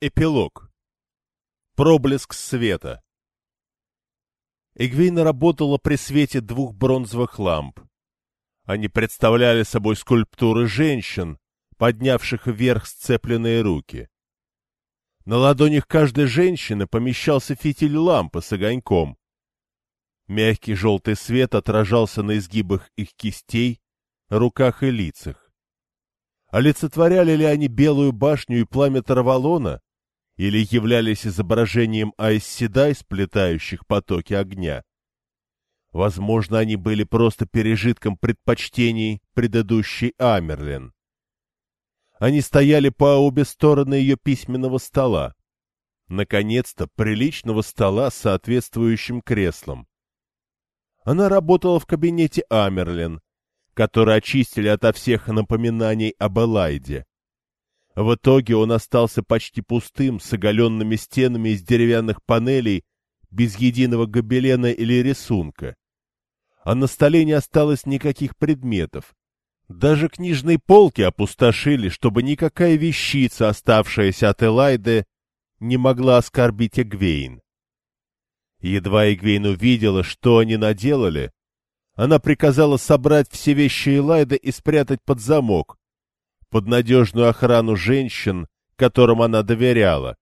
Эпилог. Проблеск света. Эгвейна работала при свете двух бронзовых ламп. Они представляли собой скульптуры женщин, поднявших вверх сцепленные руки. На ладонях каждой женщины помещался фитиль лампы с огоньком. Мягкий желтый свет отражался на изгибах их кистей, руках и лицах. Олицетворяли ли они белую башню и пламя Таравалона, или являлись изображением Айсседай, сплетающих потоки огня. Возможно, они были просто пережитком предпочтений предыдущей Амерлин. Они стояли по обе стороны ее письменного стола. Наконец-то приличного стола с соответствующим креслом. Она работала в кабинете Амерлин, который очистили ото всех напоминаний об Элайде. В итоге он остался почти пустым, с оголенными стенами из деревянных панелей, без единого гобелена или рисунка. А на столе не осталось никаких предметов. Даже книжные полки опустошили, чтобы никакая вещица, оставшаяся от Элайды, не могла оскорбить Эгвейн. Едва Эгвейн увидела, что они наделали, она приказала собрать все вещи Элайды и спрятать под замок, под надежную охрану женщин, которым она доверяла.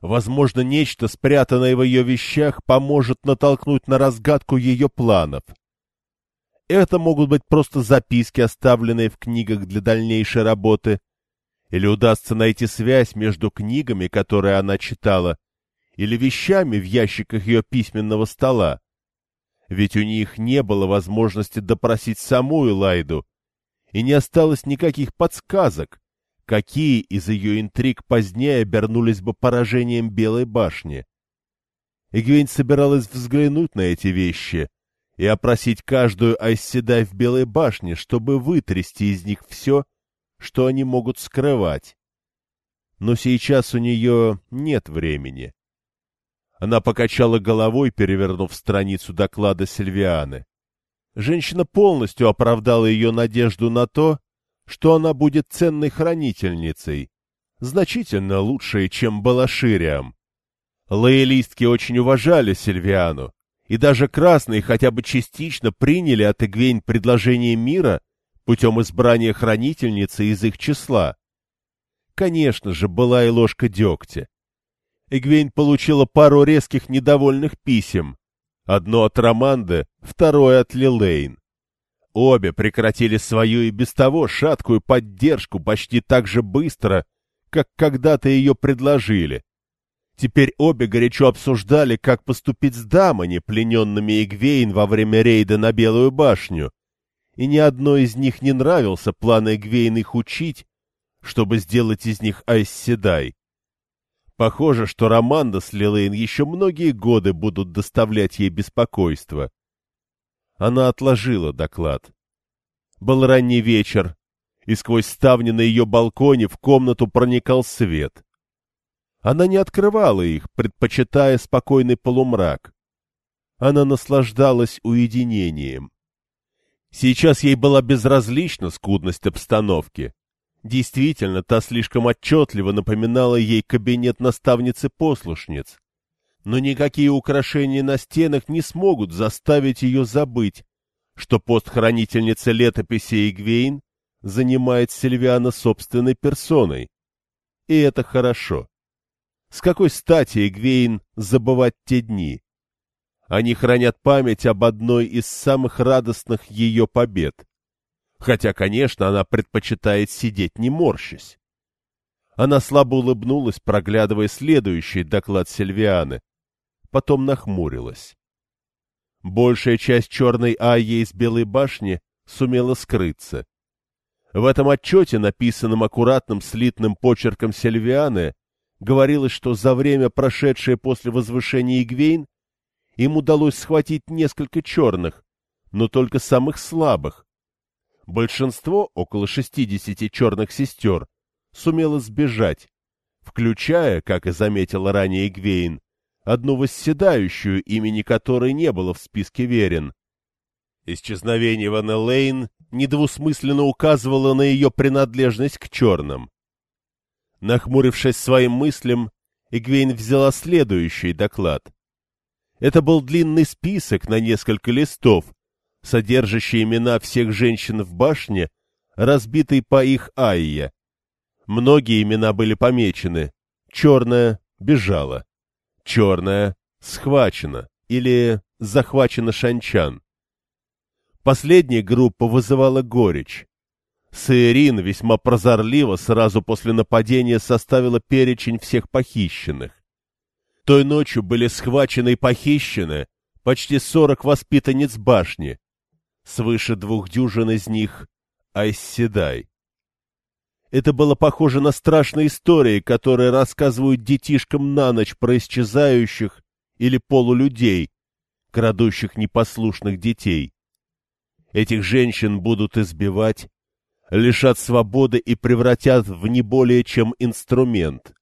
Возможно, нечто, спрятанное в ее вещах, поможет натолкнуть на разгадку ее планов. Это могут быть просто записки, оставленные в книгах для дальнейшей работы, или удастся найти связь между книгами, которые она читала, или вещами в ящиках ее письменного стола. Ведь у них не было возможности допросить саму Элайду, и не осталось никаких подсказок, какие из ее интриг позднее обернулись бы поражением Белой башни. Эгвейн собиралась взглянуть на эти вещи и опросить каждую Айсседай в Белой башне, чтобы вытрясти из них все, что они могут скрывать. Но сейчас у нее нет времени. Она покачала головой, перевернув страницу доклада Сильвианы. Женщина полностью оправдала ее надежду на то, что она будет ценной хранительницей, значительно лучшей, чем была Шириам. Лоялистки очень уважали Сильвиану, и даже красные хотя бы частично приняли от Эгвейн предложение мира путем избрания хранительницы из их числа. Конечно же, была и ложка дегтя. Эгвейн получила пару резких недовольных писем, Одно от Романды, второе от Лилейн. Обе прекратили свою и без того шаткую поддержку почти так же быстро, как когда-то ее предложили. Теперь обе горячо обсуждали, как поступить с дамами, плененными Игвейн во время рейда на Белую башню. И ни одной из них не нравился план Игвейн их учить, чтобы сделать из них Айсседай. Похоже, что Романда с Лилейн еще многие годы будут доставлять ей беспокойство. Она отложила доклад. Был ранний вечер, и сквозь ставни на ее балконе в комнату проникал свет. Она не открывала их, предпочитая спокойный полумрак. Она наслаждалась уединением. Сейчас ей была безразлична скудность обстановки. Действительно, та слишком отчетливо напоминала ей кабинет наставницы-послушниц. Но никакие украшения на стенах не смогут заставить ее забыть, что пост хранительницы летописи Игвейн занимает Сильвиана собственной персоной. И это хорошо. С какой стати Игвейн забывать те дни? Они хранят память об одной из самых радостных ее побед хотя, конечно, она предпочитает сидеть не морщась. Она слабо улыбнулась, проглядывая следующий доклад Сильвианы. Потом нахмурилась. Большая часть черной Айи из Белой башни сумела скрыться. В этом отчете, написанном аккуратным слитным почерком Сильвианы, говорилось, что за время, прошедшее после возвышения Игвейн, им удалось схватить несколько черных, но только самых слабых, Большинство, около 60 черных сестер, сумело сбежать, включая, как и заметил ранее Гвейн, одну восседающую, имени которой не было в списке верен. Исчезновение Ван Лейн недвусмысленно указывало на ее принадлежность к черным. Нахмурившись своим мыслям, Игвейн взяла следующий доклад. Это был длинный список на несколько листов, содержащий имена всех женщин в башне, разбитый по их айе. Многие имена были помечены. Черная бежала. Черная схвачена или захвачена Шанчан. Последняя группа вызывала горечь. Саирин весьма прозорливо сразу после нападения составила перечень всех похищенных. Той ночью были схвачены и похищены почти сорок воспитанниц башни, свыше двух дюжин из них Айсседай. Это было похоже на страшные истории, которые рассказывают детишкам на ночь про исчезающих или полулюдей, крадущих непослушных детей. Этих женщин будут избивать, лишат свободы и превратят в не более чем инструмент.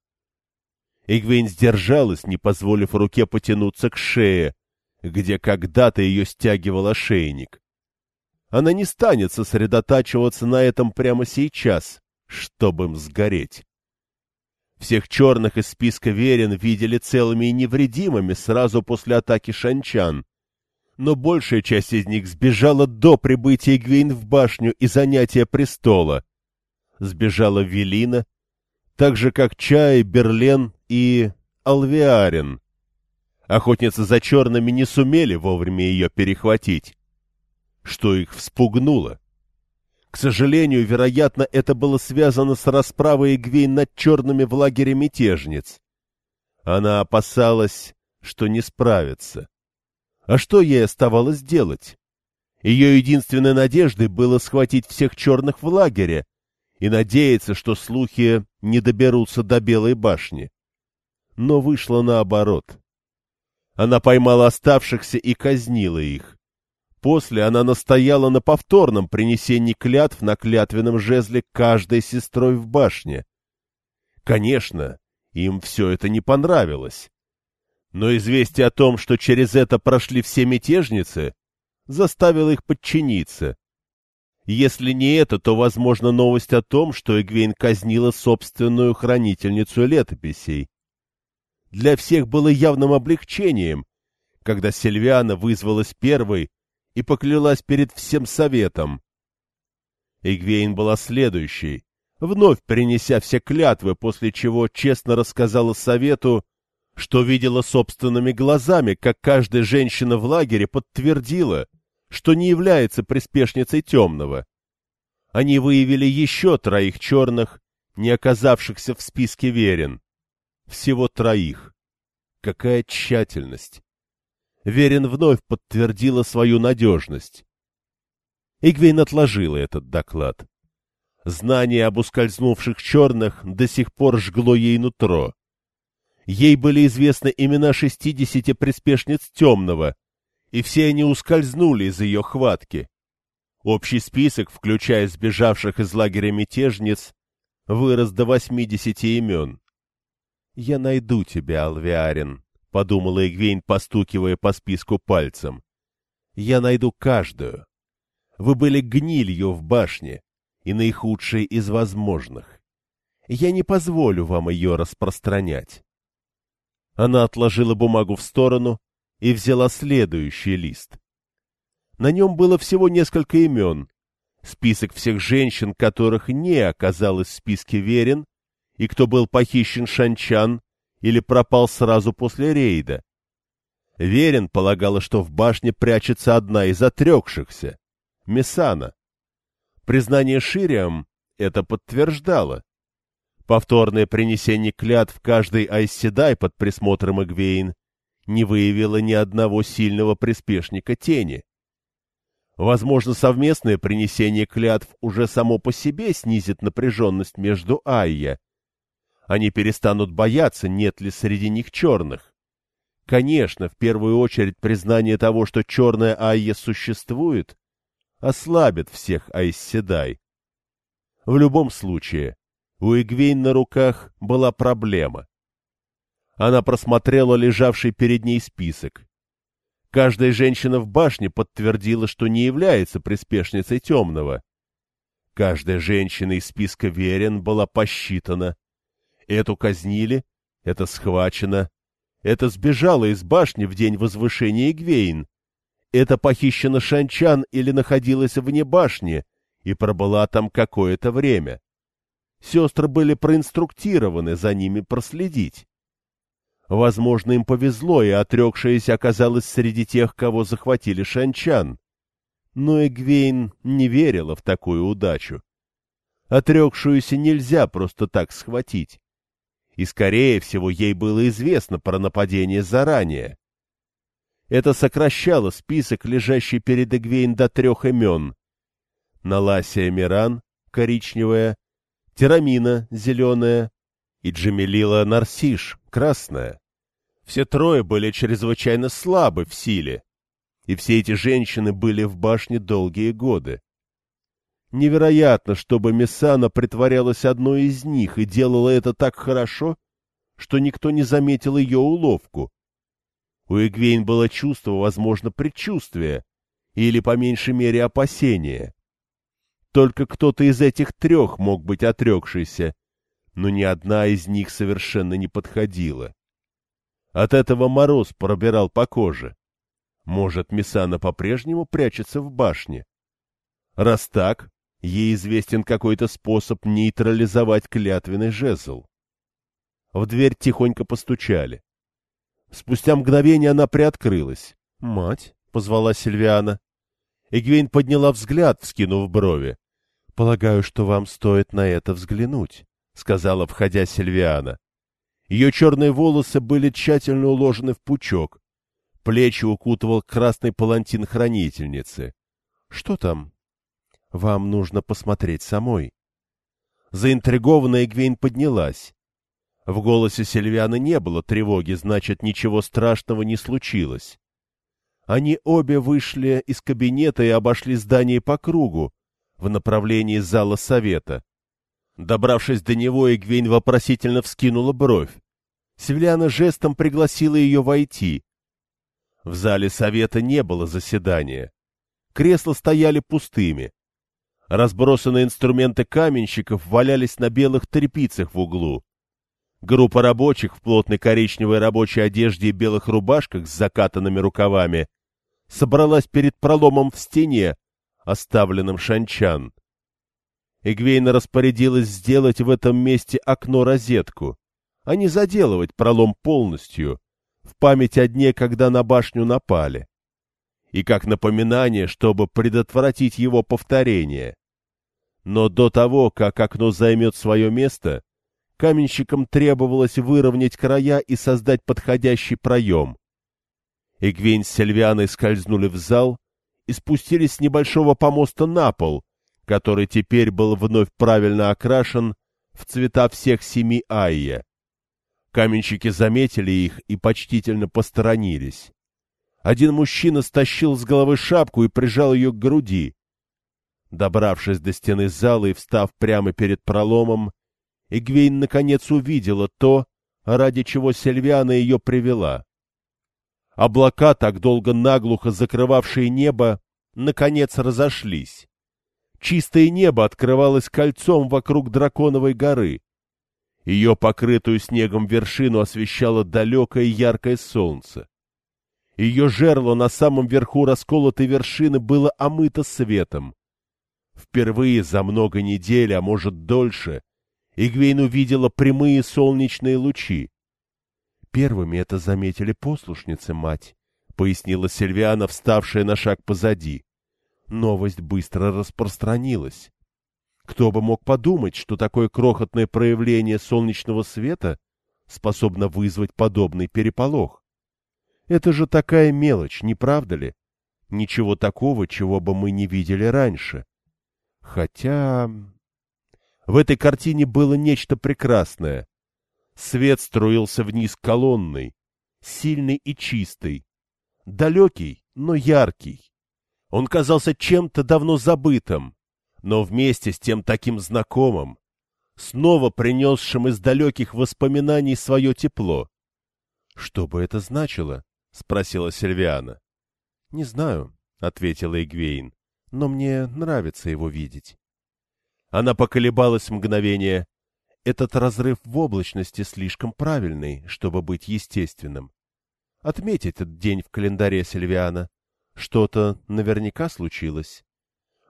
Игвейн сдержалась, не позволив руке потянуться к шее, где когда-то ее стягивал ошейник. Она не станет сосредотачиваться на этом прямо сейчас, чтобы им сгореть. Всех черных из списка верен видели целыми и невредимыми сразу после атаки шанчан, но большая часть из них сбежала до прибытия Гвейн в башню и занятия престола. Сбежала Велина, так же, как Чай, Берлен и Алвиарин. Охотницы за черными не сумели вовремя ее перехватить, что их вспугнуло. К сожалению, вероятно, это было связано с расправой Игвейн над черными в лагере мятежниц. Она опасалась, что не справится. А что ей оставалось делать? Ее единственной надеждой было схватить всех черных в лагере и надеяться, что слухи не доберутся до Белой башни. Но вышло наоборот. Она поймала оставшихся и казнила их. После она настояла на повторном принесении клятв на клятвенном жезле каждой сестрой в башне. Конечно, им все это не понравилось. Но известие о том, что через это прошли все мятежницы, заставило их подчиниться. Если не это, то, возможно, новость о том, что Эгвейн казнила собственную хранительницу летописей. Для всех было явным облегчением, когда Сильвиана вызвалась первой и поклялась перед всем советом. Эгвейн была следующей, вновь принеся все клятвы, после чего честно рассказала совету, что видела собственными глазами, как каждая женщина в лагере подтвердила, что не является приспешницей темного. Они выявили еще троих черных, не оказавшихся в списке верен. Всего троих. Какая тщательность! Верин вновь подтвердила свою надежность. Игвейн отложила этот доклад. Знание об ускользнувших черных до сих пор жгло ей нутро. Ей были известны имена шестидесяти приспешниц темного, и все они ускользнули из ее хватки. Общий список, включая сбежавших из лагеря мятежниц, вырос до восьмидесяти имен. — Я найду тебя, Алвиарин, — подумала Игвейн, постукивая по списку пальцем. — Я найду каждую. Вы были гнилью в башне и наихудшей из возможных. Я не позволю вам ее распространять. Она отложила бумагу в сторону и взяла следующий лист. На нем было всего несколько имен, список всех женщин, которых не оказалось в списке верен, и кто был похищен Шанчан или пропал сразу после рейда. Верен полагала, что в башне прячется одна из отрекшихся — Мессана. Признание Шириам это подтверждало. Повторное принесение клятв каждой Айседай под присмотром Эгвейн не выявило ни одного сильного приспешника тени. Возможно, совместное принесение клятв уже само по себе снизит напряженность между Айя. Они перестанут бояться, нет ли среди них черных. Конечно, в первую очередь признание того, что черная Айя существует, ослабит всех Айсседай. В любом случае, у Игвейн на руках была проблема. Она просмотрела лежавший перед ней список. Каждая женщина в башне подтвердила, что не является приспешницей темного. Каждая женщина из списка верен была посчитана. Эту казнили, это схвачено, это сбежало из башни в день возвышения Игвейн, это похищено Шанчан или находилось вне башни и пробыла там какое-то время. Сестры были проинструктированы за ними проследить. Возможно, им повезло, и отрекшаяся оказалась среди тех, кого захватили Шанчан. Но Эгвейн не верила в такую удачу. Отрекшуюся нельзя просто так схватить. И, скорее всего, ей было известно про нападение заранее. Это сокращало список, лежащий перед Эгвейн до трех имен. Наласия Миран, коричневая, Терамина, зеленая, и Джамилила Нарсиш, красная. Все трое были чрезвычайно слабы в силе, и все эти женщины были в башне долгие годы. Невероятно, чтобы Мессана притворялась одной из них и делала это так хорошо, что никто не заметил ее уловку. У Эгвейн было чувство, возможно, предчувствия, или, по меньшей мере, опасения. Только кто-то из этих трех мог быть отрекшийся, но ни одна из них совершенно не подходила. От этого мороз пробирал по коже. Может, Мисана по-прежнему прячется в башне? Раз так, ей известен какой-то способ нейтрализовать клятвенный жезл. В дверь тихонько постучали. Спустя мгновение она приоткрылась. «Мать!» — позвала Сильвиана. Эгвейн подняла взгляд, вскинув брови. «Полагаю, что вам стоит на это взглянуть». — сказала, входя Сильвиана. Ее черные волосы были тщательно уложены в пучок. Плечи укутывал красный палантин хранительницы. — Что там? — Вам нужно посмотреть самой. Заинтригованная Гвейн поднялась. В голосе Сильвианы не было тревоги, значит, ничего страшного не случилось. Они обе вышли из кабинета и обошли здание по кругу, в направлении зала совета. Добравшись до него, Эгвейн вопросительно вскинула бровь. Севляна жестом пригласила ее войти. В зале совета не было заседания. Кресла стояли пустыми. Разбросанные инструменты каменщиков валялись на белых тряпицах в углу. Группа рабочих в плотной коричневой рабочей одежде и белых рубашках с закатанными рукавами собралась перед проломом в стене, оставленным шанчан. Эгвейна распорядилась сделать в этом месте окно-розетку, а не заделывать пролом полностью, в память о дне, когда на башню напали. И как напоминание, чтобы предотвратить его повторение. Но до того, как окно займет свое место, каменщикам требовалось выровнять края и создать подходящий проем. Эгвейн с Сильвианой скользнули в зал и спустились с небольшого помоста на пол, который теперь был вновь правильно окрашен в цвета всех семи Айя. Каменщики заметили их и почтительно посторонились. Один мужчина стащил с головы шапку и прижал ее к груди. Добравшись до стены зала и встав прямо перед проломом, Игвейн наконец увидела то, ради чего Сильвиана ее привела. Облака, так долго наглухо закрывавшие небо, наконец разошлись. Чистое небо открывалось кольцом вокруг драконовой горы. Ее покрытую снегом вершину освещало далекое яркое солнце. Ее жерло на самом верху расколотой вершины было омыто светом. Впервые за много недель, а может дольше, Игвейн увидела прямые солнечные лучи. Первыми это заметили послушницы, мать, — пояснила Сильвиана, вставшая на шаг позади новость быстро распространилась. Кто бы мог подумать, что такое крохотное проявление солнечного света способно вызвать подобный переполох? Это же такая мелочь, не правда ли? Ничего такого, чего бы мы не видели раньше. Хотя... В этой картине было нечто прекрасное. Свет струился вниз колонной, сильный и чистый, далекий, но яркий. Он казался чем-то давно забытым, но вместе с тем таким знакомым, снова принесшим из далеких воспоминаний свое тепло. — Что бы это значило? — спросила Сильвиана. — Не знаю, — ответила Игвейн, — но мне нравится его видеть. Она поколебалась мгновение. Этот разрыв в облачности слишком правильный, чтобы быть естественным. Отметь этот день в календаре Сильвиана. Что-то наверняка случилось.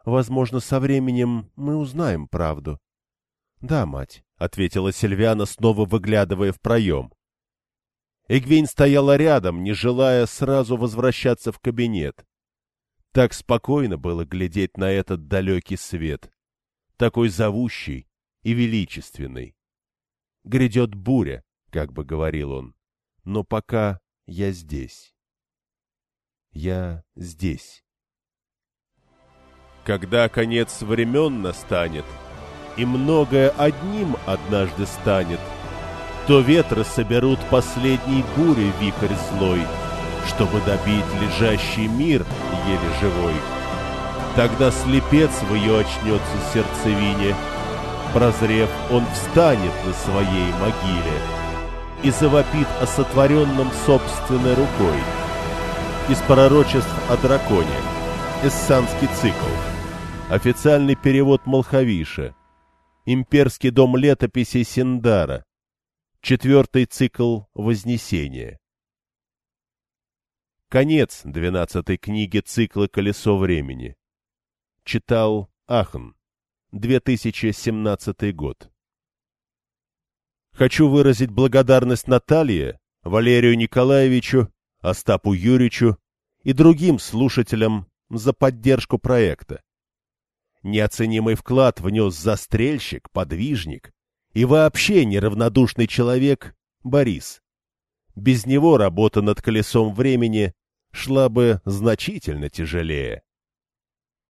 Возможно, со временем мы узнаем правду. — Да, мать, — ответила Сильвиана, снова выглядывая в проем. Эгвейн стояла рядом, не желая сразу возвращаться в кабинет. Так спокойно было глядеть на этот далекий свет, такой зовущий и величественный. Грядет буря, как бы говорил он, но пока я здесь. Я здесь. Когда конец времен настанет, и многое одним однажды станет, то ветры соберут последней бури вихрь злой, чтобы добить лежащий мир еле живой. Тогда слепец в ее очнется сердцевине, прозрев, он встанет на своей могиле и завопит о сотворенном собственной рукой. Из пророчеств о драконе. Эссанский цикл. Официальный перевод Малхавиша. Имперский дом летописей Синдара. Четвертый цикл Вознесения. Конец двенадцатой книги цикла «Колесо времени». Читал Ахн. 2017 год. Хочу выразить благодарность Наталье, Валерию Николаевичу, Остапу Юрьевичу и другим слушателям за поддержку проекта. Неоценимый вклад внес застрельщик, подвижник и вообще неравнодушный человек Борис. Без него работа над колесом времени шла бы значительно тяжелее.